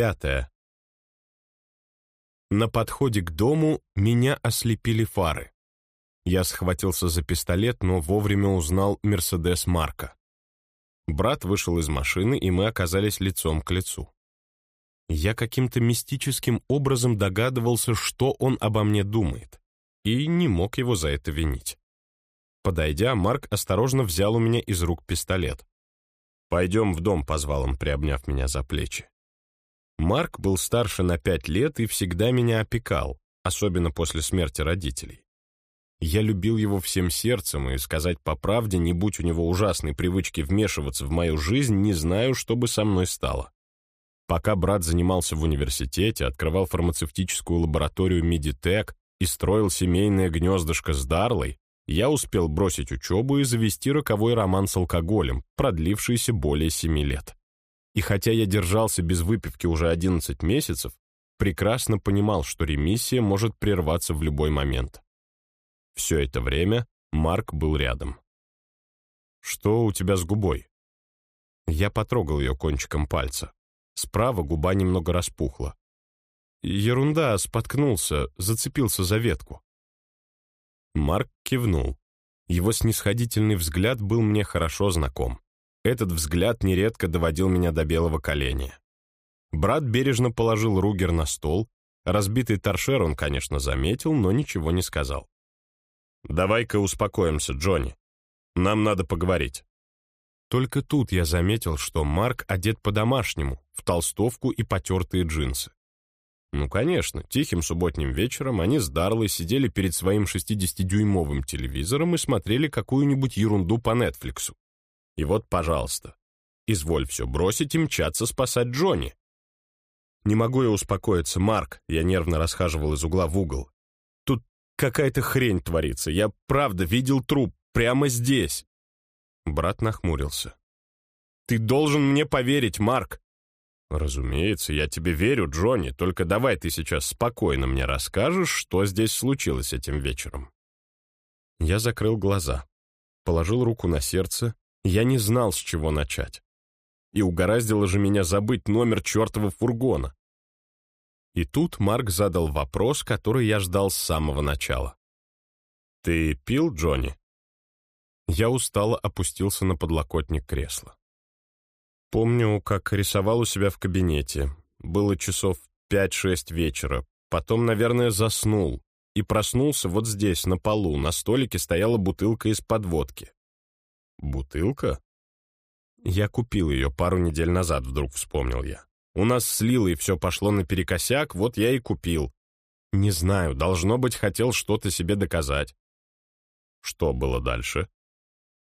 пятая. На подходе к дому меня ослепили фары. Я схватился за пистолет, но вовремя узнал «Мерседес Марка». Брат вышел из машины, и мы оказались лицом к лицу. Я каким-то мистическим образом догадывался, что он обо мне думает, и не мог его за это винить. Подойдя, Марк осторожно взял у меня из рук пистолет. «Пойдем в дом», — позвал он, приобняв меня за плечи. Марк был старше на пять лет и всегда меня опекал, особенно после смерти родителей. Я любил его всем сердцем, и, сказать по правде, не будь у него ужасной привычки вмешиваться в мою жизнь, не знаю, что бы со мной стало. Пока брат занимался в университете, открывал фармацевтическую лабораторию Медитек и строил семейное гнездышко с Дарлой, я успел бросить учебу и завести роковой роман с алкоголем, продлившийся более семи лет. И хотя я держался без выпивки уже 11 месяцев, прекрасно понимал, что ремиссия может прерваться в любой момент. Все это время Марк был рядом. «Что у тебя с губой?» Я потрогал ее кончиком пальца. Справа губа немного распухла. Ерунда, споткнулся, зацепился за ветку. Марк кивнул. Его снисходительный взгляд был мне хорошо знаком. Этот взгляд нередко доводил меня до белого коленя. Брат бережно положил Ругер на стол. Разбитый торшер он, конечно, заметил, но ничего не сказал. «Давай-ка успокоимся, Джонни. Нам надо поговорить». Только тут я заметил, что Марк одет по-домашнему, в толстовку и потертые джинсы. Ну, конечно, тихим субботним вечером они с Дарлой сидели перед своим 60-дюймовым телевизором и смотрели какую-нибудь ерунду по Нетфликсу. И вот, пожалуйста, изволь все бросить и мчаться спасать Джонни. Не могу я успокоиться, Марк, я нервно расхаживал из угла в угол. Какая-то хрень творится. Я правда видел труп прямо здесь. Брат нахмурился. Ты должен мне поверить, Марк. Разумеется, я тебе верю, Джонни, только давай ты сейчас спокойно мне расскажешь, что здесь случилось этим вечером. Я закрыл глаза, положил руку на сердце, я не знал, с чего начать. И угораздило же меня забыть номер чертова фургона. И тут Марк задал вопрос, который я ждал с самого начала. «Ты пил, Джонни?» Я устало опустился на подлокотник кресла. Помню, как рисовал у себя в кабинете. Было часов пять-шесть вечера. Потом, наверное, заснул. И проснулся вот здесь, на полу. На столике стояла бутылка из-под водки. «Бутылка?» Я купил ее пару недель назад, вдруг вспомнил я. У нас с Лилой все пошло наперекосяк, вот я и купил. Не знаю, должно быть, хотел что-то себе доказать. Что было дальше?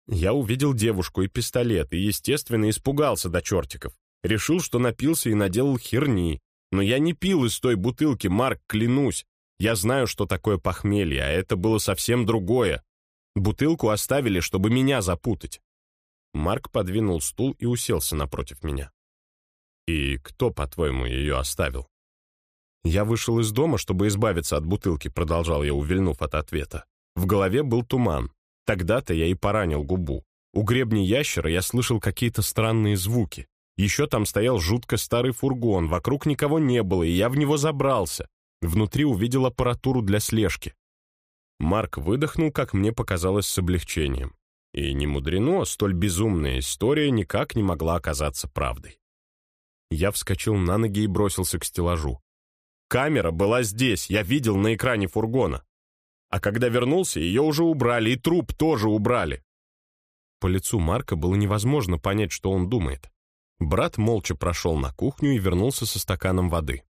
Я увидел девушку и пистолет, и, естественно, испугался до чертиков. Решил, что напился и наделал херни. Но я не пил из той бутылки, Марк, клянусь. Я знаю, что такое похмелье, а это было совсем другое. Бутылку оставили, чтобы меня запутать. Марк подвинул стул и уселся напротив меня. «И кто, по-твоему, ее оставил?» «Я вышел из дома, чтобы избавиться от бутылки», продолжал я, увильнув от ответа. В голове был туман. Тогда-то я и поранил губу. У гребня ящера я слышал какие-то странные звуки. Еще там стоял жутко старый фургон, вокруг никого не было, и я в него забрался. Внутри увидел аппаратуру для слежки. Марк выдохнул, как мне показалось, с облегчением. И не мудрено, столь безумная история никак не могла оказаться правдой. Я вскочил на ноги и бросился к стеллажу. Камера была здесь, я видел на экране фургона. А когда вернулся, ее уже убрали, и труп тоже убрали. По лицу Марка было невозможно понять, что он думает. Брат молча прошел на кухню и вернулся со стаканом воды.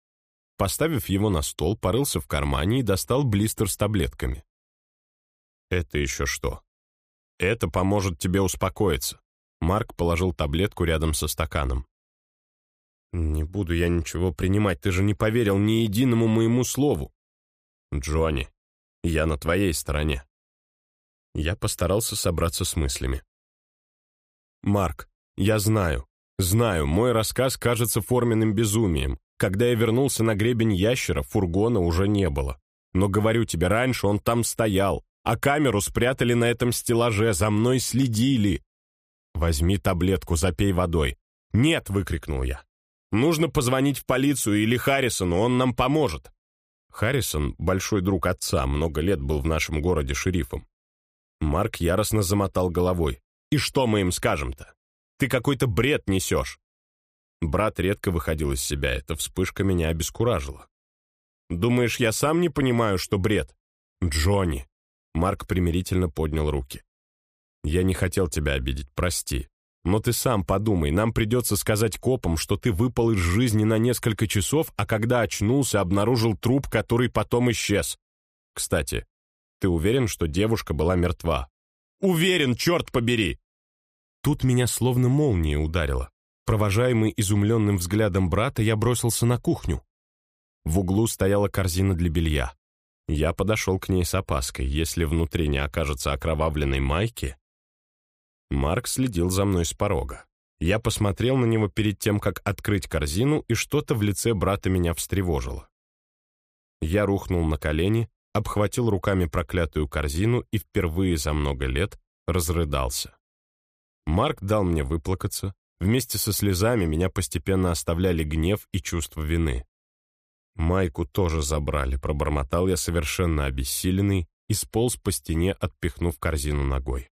Поставив его на стол, порылся в кармане и достал блистер с таблетками. «Это еще что?» «Это поможет тебе успокоиться». Марк положил таблетку рядом со стаканом. «Не буду я ничего принимать, ты же не поверил ни единому моему слову». «Джонни, я на твоей стороне». Я постарался собраться с мыслями. «Марк, я знаю, знаю, мой рассказ кажется форменным безумием. Когда я вернулся на гребень ящера, фургона уже не было. Но говорю тебе, раньше он там стоял, а камеру спрятали на этом стеллаже, за мной следили. Возьми таблетку, запей водой. «Нет!» — выкрикнул я. Нужно позвонить в полицию или Харрисону, он нам поможет». Харрисон, большой друг отца, много лет был в нашем городе шерифом. Марк яростно замотал головой. «И что мы им скажем-то? Ты какой-то бред несешь!» Брат редко выходил из себя, эта вспышка меня обескуражила. «Думаешь, я сам не понимаю, что бред?» «Джонни!» Марк примирительно поднял руки. «Я не хотел тебя обидеть, прости. Но ты сам подумай, нам придется сказать копам, что ты выпал из жизни на несколько часов, а когда очнулся, обнаружил труп, который потом исчез. Кстати, ты уверен, что девушка была мертва? Уверен, черт побери! Тут меня словно молния ударила. Провожаемый изумленным взглядом брата, я бросился на кухню. В углу стояла корзина для белья. Я подошел к ней с опаской. Если внутри не окажется окровавленной майки, Марк следил за мной с порога. Я посмотрел на него перед тем, как открыть корзину, и что-то в лице брата меня встревожило. Я рухнул на колени, обхватил руками проклятую корзину и впервые за много лет разрыдался. Марк дал мне выплакаться. Вместе со слезами меня постепенно оставляли гнев и чувство вины. Майку тоже забрали, пробормотал я совершенно обессиленный и сполз по стене, отпихнув корзину ногой.